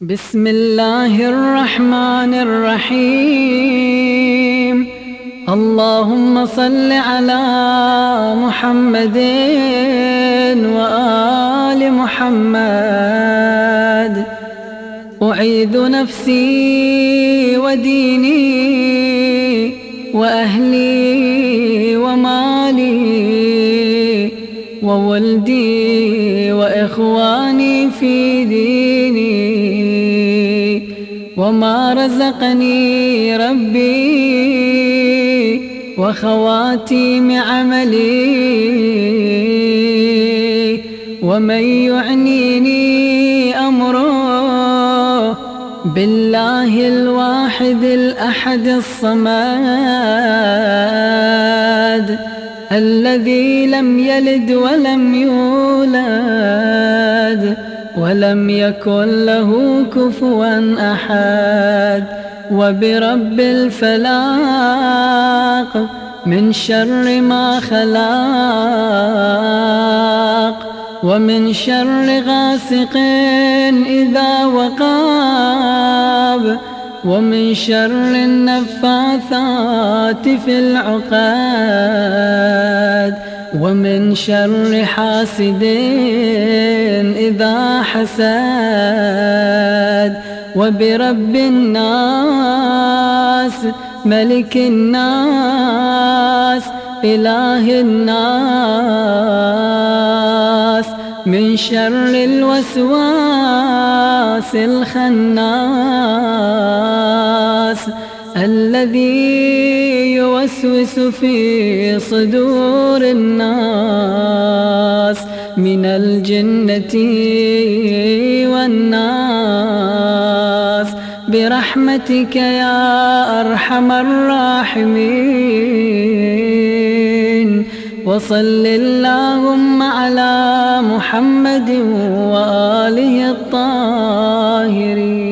بسم الله الرحمن الرحيم. اللهم صل على محمد وآل محمد. أعيذ نفسي وديني وأهلي ومالي وولدي وإخواني في ديني. وما رزقني ربي وخواتيم عملي ومن يعنيني أمره بالله الواحد الأحد الصمد الذي لم يلد ولم يولد ولم يكن له كفوا أحد. وبرب الفلاق من شر ما خلاق ومن شر غاسق إذا وقاب ومن شر النفاثات في العقاد ومن شر حاسد إذا حسد. وبرب الناس ملك الناس إله الناس. من شر الوسواس الخناس. الذي يوسوس في صدور الناس من الجنة والناس. برحمتك يا أرحم الراحمين. وصل اللهم على محمد وآله الطاهرين.